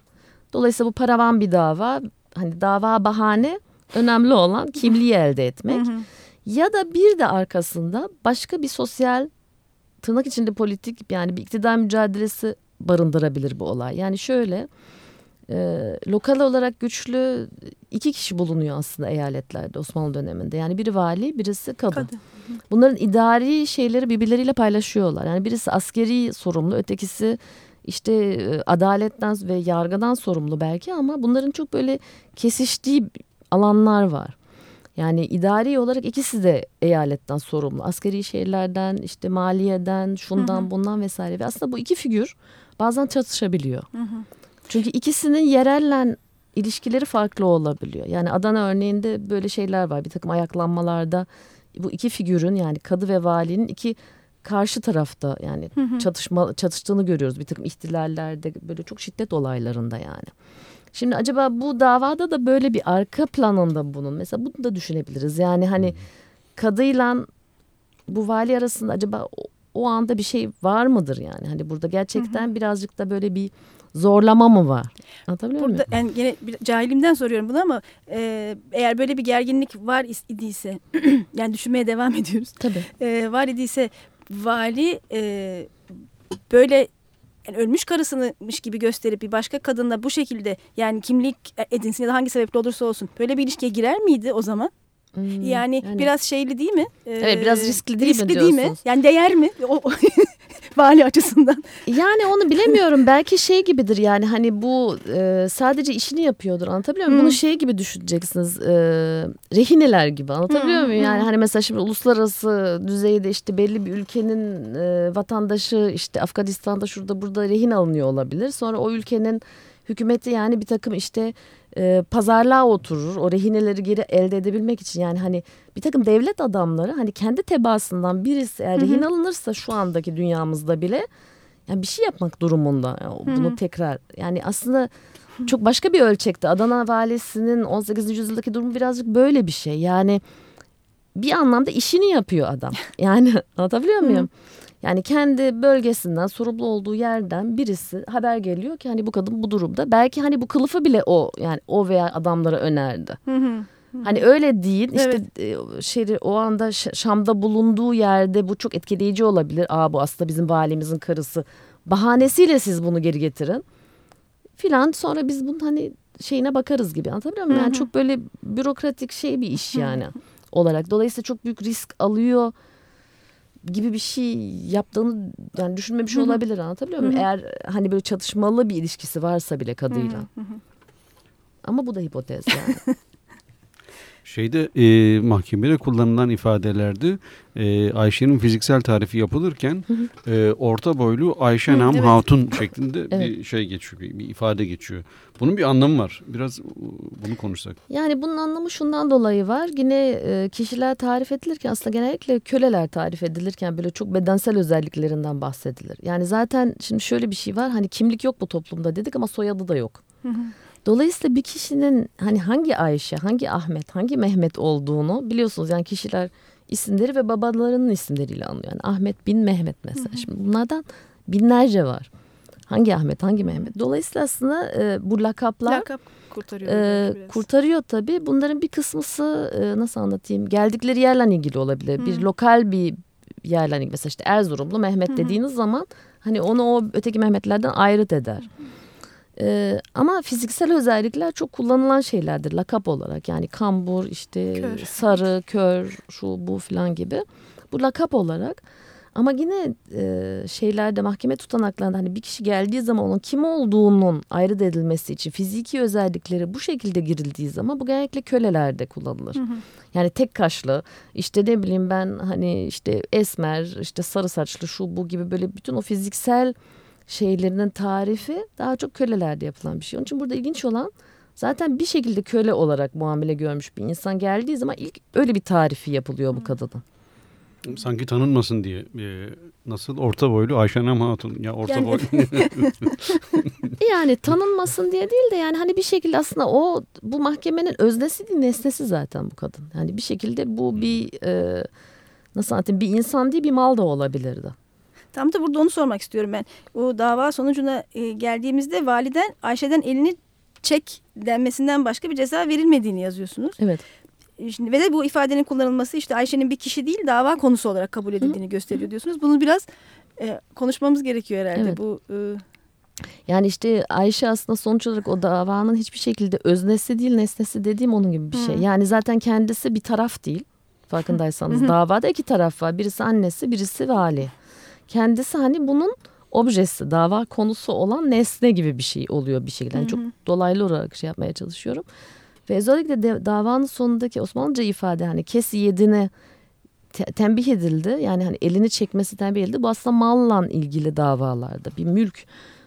Dolayısıyla bu paravan bir dava. Hani dava bahane önemli olan kimliği elde etmek. Hı hı. Ya da bir de arkasında başka bir sosyal tırnak içinde politik yani bir iktidar mücadelesi barındırabilir bu olay. Yani şöyle e, lokal olarak güçlü iki kişi bulunuyor aslında eyaletlerde Osmanlı döneminde. Yani biri vali birisi kadın. Kadın. Bunların idari şeyleri birbirleriyle paylaşıyorlar. Yani birisi askeri sorumlu ötekisi işte e, adaletten ve yargıdan sorumlu belki ama bunların çok böyle kesiştiği alanlar var. Yani idari olarak ikisi de eyaletten sorumlu. Askeri şeylerden, işte maliyeden, şundan Hı hı. bundan vesaire. Ve aslında bu iki figür bazen çatışabiliyor. Hı hı. Çünkü ikisinin yerelle ilişkileri farklı olabiliyor. Yani Adana örneğinde böyle şeyler var. Bir takım ayaklanmalarda bu iki figürün yani kadı ve valinin iki karşı tarafta yani Hı hı. çatışma çatıştığını görüyoruz. Bir takım ihtilallerde böyle çok şiddet olaylarında yani. Şimdi acaba bu davada da böyle bir arka planında bunun mesela bunu da düşünebiliriz. Yani hani kadıyla bu vali arasında acaba o, o anda bir şey var mıdır yani? Hani burada gerçekten birazcık da böyle bir zorlama mı var? Anlatabiliyor Burada muyum? yani gene bir- cahilimden soruyorum bunu ama e, eğer böyle bir gerginlik var idiyse *clears throat* yani düşünmeye devam ediyoruz. Tabii. E, var idiyse vali e, böyle yani ölmüş karısıymış gibi gösterip bir başka kadınla bu şekilde yani kimlik edinsin ya da hangi sebeple olursa olsun böyle bir ilişkiye girer miydi o zaman? Hmm, yani, yani biraz şeyli değil mi? Evet biraz riskli değil riskli mi diyorsunuz? Değil mi? Yani değer mi? O, *laughs* vali açısından. Yani onu bilemiyorum. Belki şey gibidir yani hani bu e, sadece işini yapıyordur anlatabiliyor muyum? Hmm. Bunu şey gibi düşüneceksiniz. E, rehineler gibi anlatabiliyor hmm. muyum? Yani hani mesela şimdi uluslararası düzeyde işte belli bir ülkenin e, vatandaşı işte Afganistan'da şurada burada rehin alınıyor olabilir. Sonra o ülkenin hükümeti yani bir takım işte e, pazarlığa oturur. O rehineleri geri elde edebilmek için yani hani bir takım devlet adamları hani kendi tebaasından birisi eğer rehin alınırsa şu andaki dünyamızda bile yani bir şey yapmak durumunda. Yani bunu tekrar yani aslında çok başka bir ölçekte Adana valisinin 18. yüzyıldaki durumu birazcık böyle bir şey. Yani bir anlamda işini yapıyor adam. Yani *laughs* anlatabiliyor muyum? Yani kendi bölgesinden sorumlu olduğu yerden birisi haber geliyor ki hani bu kadın bu durumda. Belki hani bu kılıfı bile o yani o veya adamlara önerdi. Hani öyle değil işte evet. şey o anda Şam'da bulunduğu yerde bu çok etkileyici olabilir. Aa bu aslında bizim valimizin karısı. Bahanesiyle siz bunu geri getirin. Filan sonra biz bunun hani şeyine bakarız gibi anlatabiliyor muyum? Yani çok böyle bürokratik şey bir iş yani olarak. Dolayısıyla çok büyük risk alıyor gibi bir şey yaptığını yani düşünmemiş Hı-hı. olabilir anlatabiliyor muyum? Hı-hı. Eğer hani böyle çatışmalı bir ilişkisi varsa bile kadıyla. Hı-hı. Ama bu da hipotez yani. *laughs* Şeyde e, mahkemede kullanılan ifadelerde e, Ayşe'nin fiziksel tarifi yapılırken e, orta boylu Ayşe Nam evet. Hatun şeklinde evet. bir şey geçiyor, bir, bir ifade geçiyor. Bunun bir anlamı var. Biraz bunu konuşsak. Yani bunun anlamı şundan dolayı var. Yine e, kişiler tarif edilirken aslında genellikle köleler tarif edilirken böyle çok bedensel özelliklerinden bahsedilir. Yani zaten şimdi şöyle bir şey var. Hani kimlik yok bu toplumda dedik ama soyadı da yok. Hı hı. Dolayısıyla bir kişinin hani hangi Ayşe, hangi Ahmet, hangi Mehmet olduğunu biliyorsunuz. Yani kişiler isimleri ve babalarının isimleriyle anlıyor. Yani Ahmet bin Mehmet mesela. Hı hı. Şimdi bunlardan binlerce var. Hangi Ahmet, hangi Mehmet? Dolayısıyla aslında e, bu lakaplar Lakap kurtarıyor. E, kurtarıyor tabii. Bunların bir kısmısı e, nasıl anlatayım? Geldikleri yerle ilgili olabilir. Hı. Bir lokal bir yerle ilgili. Mesela işte Erzurumlu Mehmet hı dediğiniz zaman hani onu o öteki Mehmetlerden ayrıt eder. Hı hı. Ee, ama fiziksel özellikler çok kullanılan şeylerdir lakap olarak. Yani kambur, işte kör. sarı, kör, şu bu falan gibi. Bu lakap olarak. Ama yine e, şeylerde mahkeme tutanaklarında hani bir kişi geldiği zaman onun kim olduğunun ayrı edilmesi için fiziki özellikleri bu şekilde girildiği zaman bu genellikle kölelerde kullanılır. Hı hı. Yani tek kaşlı işte ne bileyim ben hani işte esmer işte sarı saçlı şu bu gibi böyle bütün o fiziksel şeylerinin tarifi daha çok kölelerde yapılan bir şey. Onun için burada ilginç olan zaten bir şekilde köle olarak muamele görmüş bir insan geldiği zaman ilk öyle bir tarifi yapılıyor bu kadının. Sanki tanınmasın diye. Ee, nasıl? Orta boylu Ayşenem Hatun. Ya orta yani, boylu. *laughs* yani tanınmasın diye değil de yani hani bir şekilde aslında o bu mahkemenin öznesi değil nesnesi zaten bu kadın. Yani bir şekilde bu bir e, nasıl anlatayım bir insan değil bir mal da olabilirdi. Tam da burada onu sormak istiyorum ben. O dava sonucuna e, geldiğimizde validen Ayşe'den elini çek denmesinden başka bir ceza verilmediğini yazıyorsunuz. Evet. E, şimdi, ve de bu ifadenin kullanılması işte Ayşe'nin bir kişi değil dava konusu olarak kabul edildiğini Hı. gösteriyor diyorsunuz. Bunu biraz e, konuşmamız gerekiyor herhalde. Evet. Bu e, yani işte Ayşe aslında sonuç olarak o davanın hiçbir şekilde öznesi değil nesnesi dediğim onun gibi bir şey. Hı. Yani zaten kendisi bir taraf değil. Farkındaysanız davada iki taraf var. Birisi annesi, birisi vali kendisi hani bunun objesi, dava konusu olan nesne gibi bir şey oluyor bir şekilde. Yani çok dolaylı olarak şey yapmaya çalışıyorum. Ve özellikle de, davanın sonundaki Osmanlıca ifade hani kes yedine te, tembih edildi. Yani hani elini çekmesi tembih edildi. Bu aslında malla ilgili davalarda bir mülk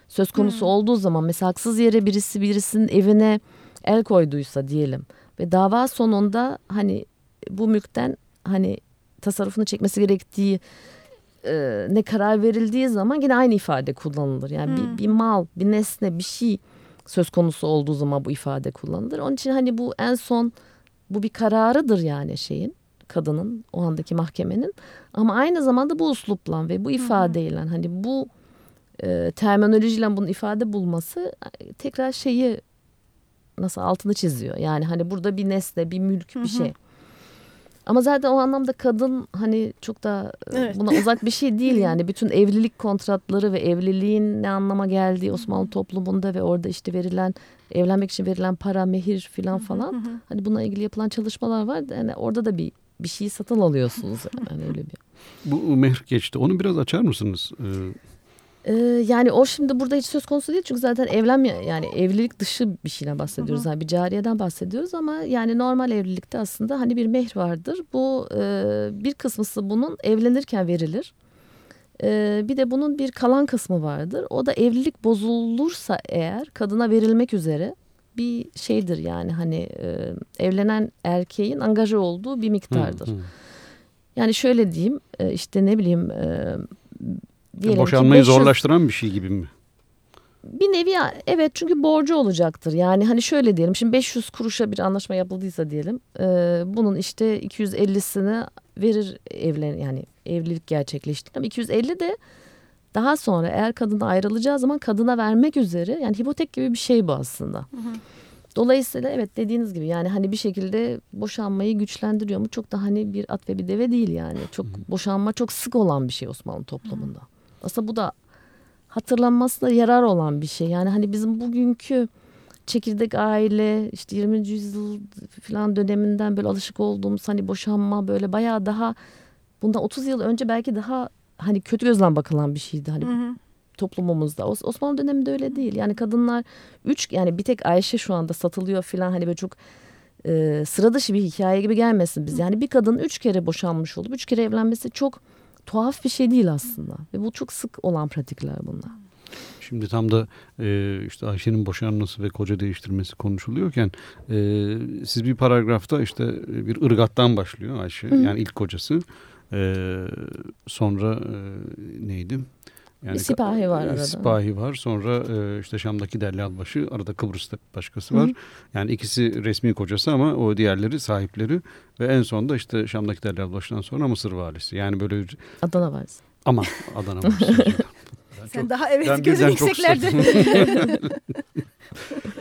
söz konusu hmm. olduğu zaman mesela haksız yere birisi birisinin evine el koyduysa diyelim ve dava sonunda hani bu mülkten hani tasarrufunu çekmesi gerektiği e, ne karar verildiği zaman yine aynı ifade kullanılır. Yani hmm. bir, bir mal, bir nesne, bir şey söz konusu olduğu zaman bu ifade kullanılır. Onun için hani bu en son bu bir kararıdır yani şeyin kadının o andaki mahkemenin ama aynı zamanda bu uslupla ve bu ifadeyle hmm. hani bu e, terminolojiyle bunun ifade bulması e, tekrar şeyi nasıl altını çiziyor. Yani hani burada bir nesne, bir mülk, bir şey. Ama zaten o anlamda kadın hani çok da e, Evet. buna uzak bir şey değil yani. Bütün evlilik kontratları ve evliliğin ne anlama geldiği Osmanlı toplumunda ve orada işte verilen evlenmek için verilen para, mehir filan falan. Hani bununla ilgili yapılan çalışmalar var. Yani orada da bir bir şeyi satın alıyorsunuz *laughs* yani öyle bir. Bu mehr geçti. Onu biraz açar mısınız? Ee, Ee, yani o şimdi burada hiç söz konusu değil çünkü zaten evlenme yani evlilik dışı bir şeyden bahsediyoruz. Yani bir cariyeden bahsediyoruz ama yani normal evlilikte aslında hani bir mehr vardır. Bu e, bir kısmısı bunun evlenirken verilir. Ee, bir de bunun bir kalan kısmı vardır. O da evlilik bozulursa eğer kadına verilmek üzere bir şeydir yani hani e, evlenen erkeğin angaja olduğu bir miktardır. hı, hı. Yani şöyle diyeyim e, işte ne bileyim e, diyelim ki Boşanmayı 500 zorlaştıran bir şey gibi mi? bir nevi ya- evet çünkü borcu olacaktır. Yani hani şöyle diyelim şimdi 500 kuruşa bir anlaşma yapıldıysa diyelim e, bunun işte 250'sini verir evlen yani evlilik gerçekleşti. Ama 250 de daha sonra eğer kadın ayrılacağı zaman kadına vermek üzere yani hipotek gibi bir şey bu aslında. Dolayısıyla evet dediğiniz gibi yani hani bir şekilde boşanmayı güçlendiriyor mu? Çok da hani bir at ve bir deve değil yani. Çok boşanma çok sık olan bir şey Osmanlı toplumunda. Aslında bu da hatırlanması da yarar olan bir şey. Yani hani bizim bugünkü çekirdek aile işte 20. yüzyıl falan döneminden böyle alışık olduğumuz hani boşanma böyle bayağı daha bundan 30 yıl önce belki daha hani kötü gözle bakılan bir şeydi. Hani Hı hı. toplumumuzda. Os- Osmanlı döneminde öyle değil. Yani kadınlar üç yani bir tek Ayşe şu anda satılıyor falan hani böyle çok e, sıra dışı bir hikaye gibi gelmesin biz. Yani bir kadın üç kere boşanmış olup üç kere evlenmesi çok tuhaf bir şey değil aslında. Ve bu çok sık olan pratikler bunlar. Şimdi tam da e, işte Ayşe'nin boşanması ve koca değiştirmesi konuşuluyorken e, siz bir paragrafta işte bir ırgattan başlıyor Ayşe yani ilk kocası E, sonra e, neydi? Bir sipahi var e, arada. Sipahi var sonra e, işte Şam'daki Dellalbaşı arada Kıbrıs'ta başkası var. Yani ikisi resmi kocası ama o diğerleri sahipleri ve en sonunda işte Şam'daki Dellalbaşı'dan sonra Mısır valisi. Yani böyle bir- Adana var. ama Adana valisi. *laughs* Sen çok- daha evet ben gözün yükseklerde. *laughs*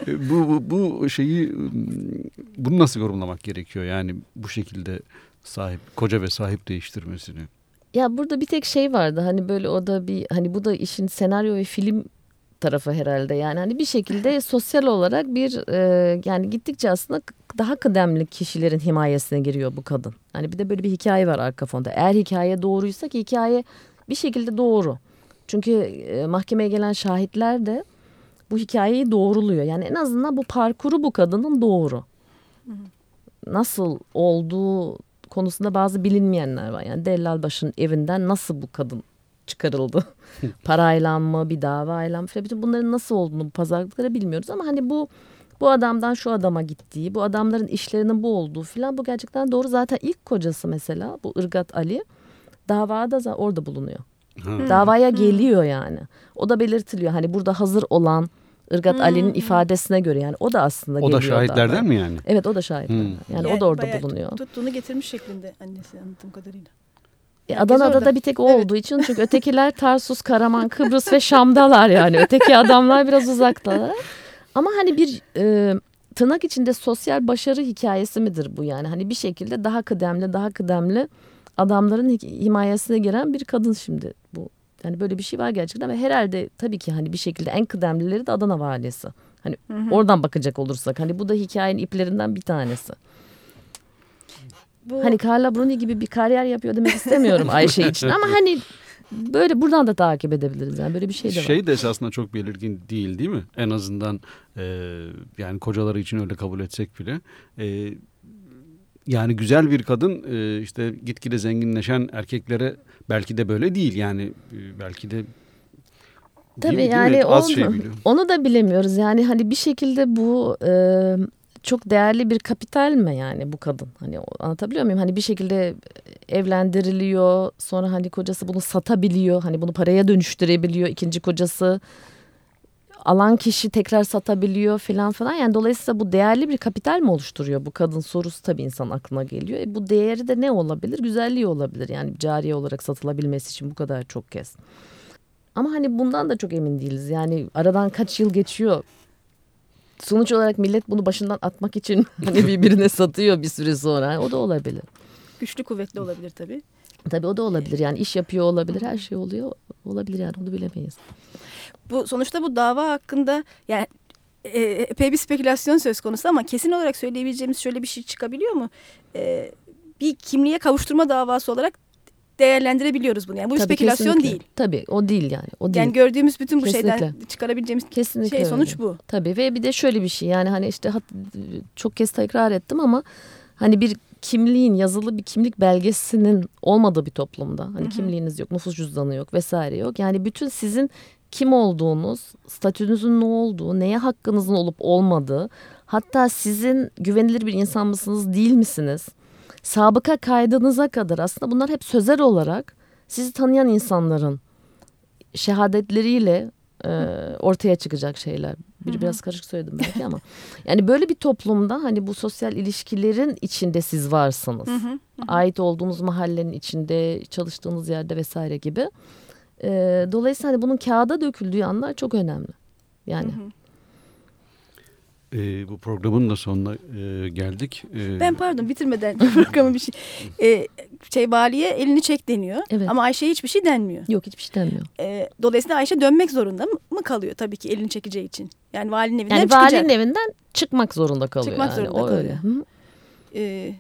Bu, bu, bu şeyi m, bunu nasıl yorumlamak gerekiyor? Yani bu şekilde sahip koca ve sahip değiştirmesini. Ya burada bir tek şey vardı hani böyle o da bir hani bu da işin senaryo ve film tarafı herhalde yani hani bir şekilde *laughs* sosyal olarak bir e, yani gittikçe aslında daha kıdemli kişilerin himayesine giriyor bu kadın. Hani bir de böyle bir hikaye var arka fonda. Eğer hikaye doğruysa ki hikaye bir şekilde doğru. Çünkü e, mahkemeye gelen şahitler de bu hikayeyi doğruluyor. Yani en azından bu parkuru bu kadının doğru. Nasıl olduğu konusunda bazı bilinmeyenler var. Yani Dellalbaşı'nın evinden nasıl bu kadın çıkarıldı? *laughs* Parayla mı, bir davayla mı? falan. Bütün bunların nasıl olduğunu bu pazarlıkları bilmiyoruz ama hani bu bu adamdan şu adama gittiği, bu adamların işlerinin bu olduğu filan bu gerçekten doğru. Zaten ilk kocası mesela bu Irgat Ali davada za- orada bulunuyor. Ha. Davaya geliyor yani. O da belirtiliyor. Hani burada hazır olan Irgat Ali'nin ifadesine göre yani o da aslında O da geliyor şahitlerden davaya. mi yani? Evet o da şahitlerden. Hmm. Yani, o da orada bulunuyor. Tuttuğunu getirmiş şeklinde annesi anladığım kadarıyla. E, Adana'da orada. da bir tek o Evet. olduğu için çünkü ötekiler Tarsus, Karaman, Kıbrıs ve Şam'dalar yani. Öteki adamlar biraz uzaktalar. Ama hani bir e, tırnak içinde sosyal başarı hikayesi midir bu yani? Hani bir şekilde daha kıdemli, daha kıdemli adamların hi- himayesine giren bir kadın şimdi bu. Yani böyle bir şey var gerçekten ve herhalde tabii ki hani bir şekilde en kıdemlileri de Adana valisi. Hani oradan bakacak olursak hani bu da hikayenin iplerinden bir tanesi. Bu Hani Carla Bruni gibi bir kariyer yapıyor demek istemiyorum *laughs* Ayşe için ama hani böyle buradan da takip edebiliriz yani böyle bir şey de var. Şey de esasında çok belirgin değil değil mi? En azından e, yani kocaları için öyle kabul etsek bile. E, yani güzel bir kadın e, işte gitgide zenginleşen erkeklere belki de böyle değil. Yani e, belki de değil Tabii mi, değil mi? yani Az onu, şey biliyor. onu da bilemiyoruz yani hani bir şekilde bu e, çok değerli bir kapital mi yani bu kadın hani anlatabiliyor muyum hani bir şekilde evlendiriliyor sonra hani kocası bunu satabiliyor hani bunu paraya dönüştürebiliyor ikinci kocası alan kişi tekrar satabiliyor filan falan yani dolayısıyla bu değerli bir kapital mi oluşturuyor bu kadın sorusu tabii insan aklına geliyor e, bu değeri de ne olabilir güzelliği olabilir yani cariye olarak satılabilmesi için bu kadar çok kez. Ama hani bundan da çok emin değiliz. Yani aradan kaç yıl geçiyor. Sonuç olarak millet bunu başından atmak için *laughs* hani birbirine satıyor bir süre sonra. O da olabilir. Güçlü kuvvetli olabilir tabii. Tabii o da olabilir yani iş yapıyor olabilir her şey oluyor olabilir yani onu bilemeyiz. Bu sonuçta bu dava hakkında yani e, epey bir spekülasyon söz konusu ama kesin olarak söyleyebileceğimiz şöyle bir şey çıkabiliyor mu? E, bir kimliğe kavuşturma davası olarak değerlendirebiliyoruz bunu. Yani bu Tabii spekülasyon kesinlikle. değil. Tabii o değil yani. O değil. Yani gördüğümüz bütün bu Kesinlikle. şeyden çıkarabileceğimiz Kesinlikle şey sonuç öyle. bu. Tabii ve bir de şöyle bir şey yani hani işte çok kez tekrar ettim ama hani bir kimliğin yazılı bir kimlik belgesinin olmadığı bir toplumda hani kimliğiniz yok, nüfus cüzdanı yok vesaire yok. Yani bütün sizin kim olduğunuz, statünüzün ne olduğu, neye hakkınızın olup olmadığı, hatta sizin güvenilir bir insan mısınız, değil misiniz? Sabıka kaydınıza kadar aslında bunlar hep sözel olarak sizi tanıyan insanların şehadetleriyle e, ortaya çıkacak şeyler. Bir biraz karışık söyledim belki ama *laughs* yani böyle bir toplumda hani bu sosyal ilişkilerin içinde siz varsınız. Ait olduğunuz mahallenin içinde, çalıştığınız yerde vesaire gibi. E, dolayısıyla hani bunun kağıda döküldüğü anlar çok önemli. Yani E, bu programın da sonuna e, geldik. E, Ben pardon bitirmeden *laughs* programı bir şey. E, şey valiye elini çek deniyor. Evet. Ama Ayşe'ye hiçbir şey denmiyor. yok hiçbir şey denmiyor. E, dolayısıyla Ayşe dönmek zorunda mı, kalıyor tabii ki elini çekeceği için? Yani valinin evinden Yani çıkacak. valinin evinden çıkmak zorunda kalıyor. Çıkmak yani. zorunda o kalıyor. öyle. Hı. E,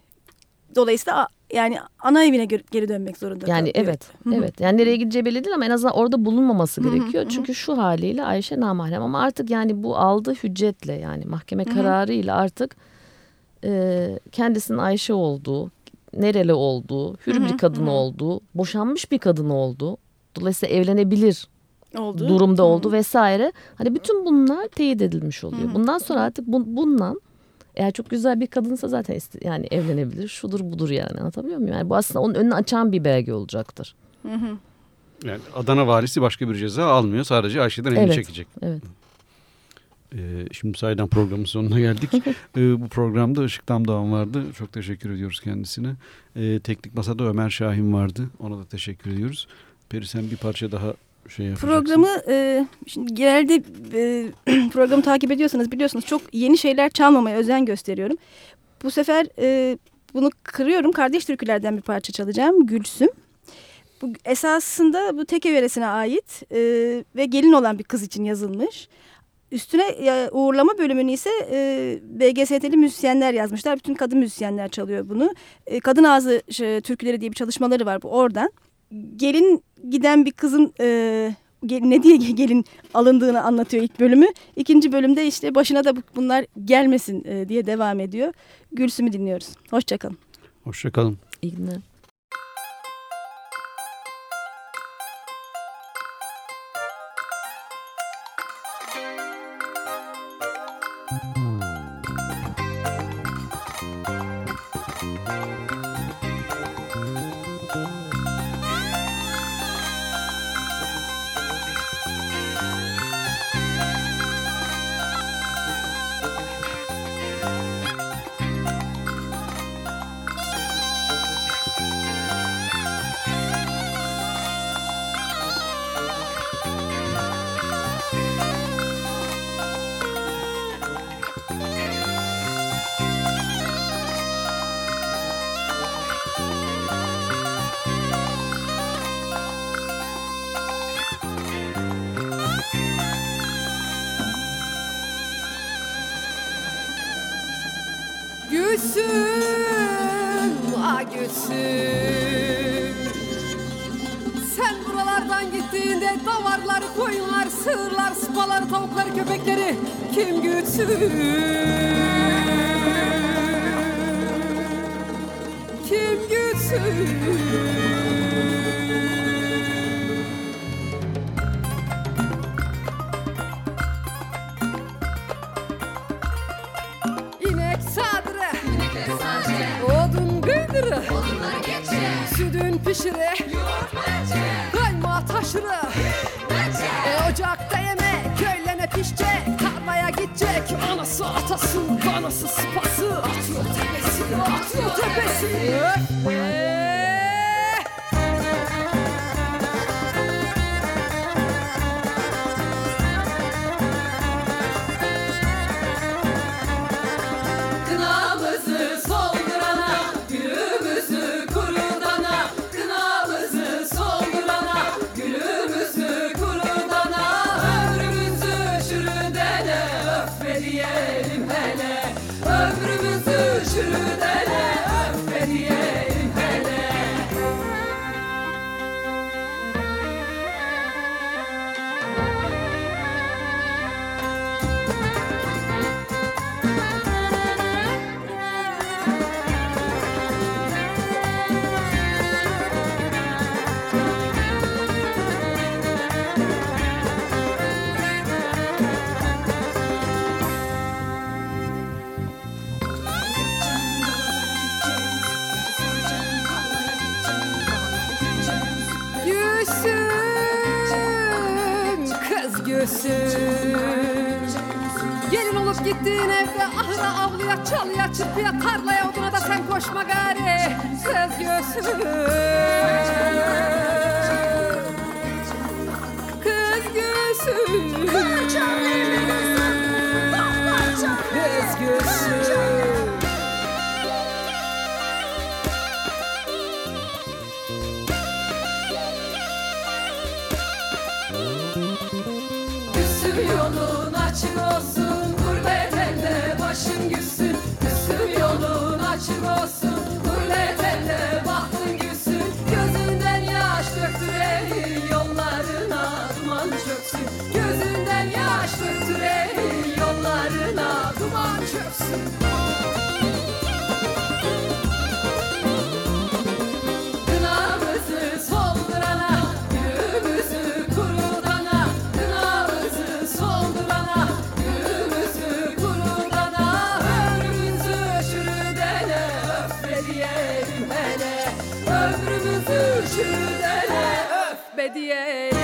dolayısıyla yani ana evine geri dönmek zorunda Yani kalıyor. evet, Hı hı. evet. Yani nereye gideceği belli değil ama en azından orada bulunmaması Hı hı, gerekiyor. hı hı. Çünkü şu haliyle Ayşe namahrem ama artık yani bu aldığı hüccetle yani mahkeme kararıyla artık e, kendisinin Ayşe olduğu, nereli olduğu, hür bir kadın olduğu, boşanmış bir kadın olduğu, dolayısıyla evlenebilir Oldu. durumda Hı. oldu vesaire. Hani bütün bunlar teyit edilmiş oluyor. Bundan sonra artık bu, bundan eğer çok güzel bir kadınsa zaten iste- yani evlenebilir. Şudur budur yani anlatabiliyor muyum? Yani bu aslında onun önünü açan bir belge olacaktır. Hı hı. Yani Adana valisi başka bir ceza almıyor. Sadece Ayşe'den elini Evet. çekecek. Evet. Ee, şimdi sayeden programın sonuna geldik. *laughs* Ee, bu programda Işık Damdağan vardı. Çok teşekkür ediyoruz kendisine. Ee, teknik Masada Ömer Şahin vardı. Ona da teşekkür ediyoruz. Peri sen bir parça daha şey. Programı e, şimdi genelde e, *clears throat* programı takip ediyorsanız biliyorsunuz çok yeni şeyler çalmamaya özen gösteriyorum. Bu sefer e, bunu kırıyorum. Kardeş türkülerden bir parça çalacağım. Gülsüm. Bu esasında bu teke veresine ait e, ve gelin olan bir kız için yazılmış. Üstüne e, uğurlama bölümünü ise e, BGST'li müzisyenler yazmışlar. Bütün kadın müzisyenler çalıyor bunu. E, kadın ağzı şey, türküleri diye bir çalışmaları var bu oradan. Gelin giden bir kızın e, gel- ne diye gelin alındığını anlatıyor ilk bölümü. İkinci bölümde işte başına da bu- bunlar gelmesin e, diye devam ediyor. Gülsüm'ü dinliyoruz. Hoşçakalın. Hoşçakalın. İyi günler. Davarlar, koyunlar, sığırlar, sıpalar, tavuklar, köpekleri kim gütsün? Kim gütsün? Atası, kanası, sıpası, atıyor tepesi, atıyor tepesi. Gülsün Gelin olup gittiğin evde ahıra avluya çalıya çırpıya tarlaya oduna da sen koşma gari. Kız gülsün diyelim hele Ömrümüzü çürüdene, öf be diyelim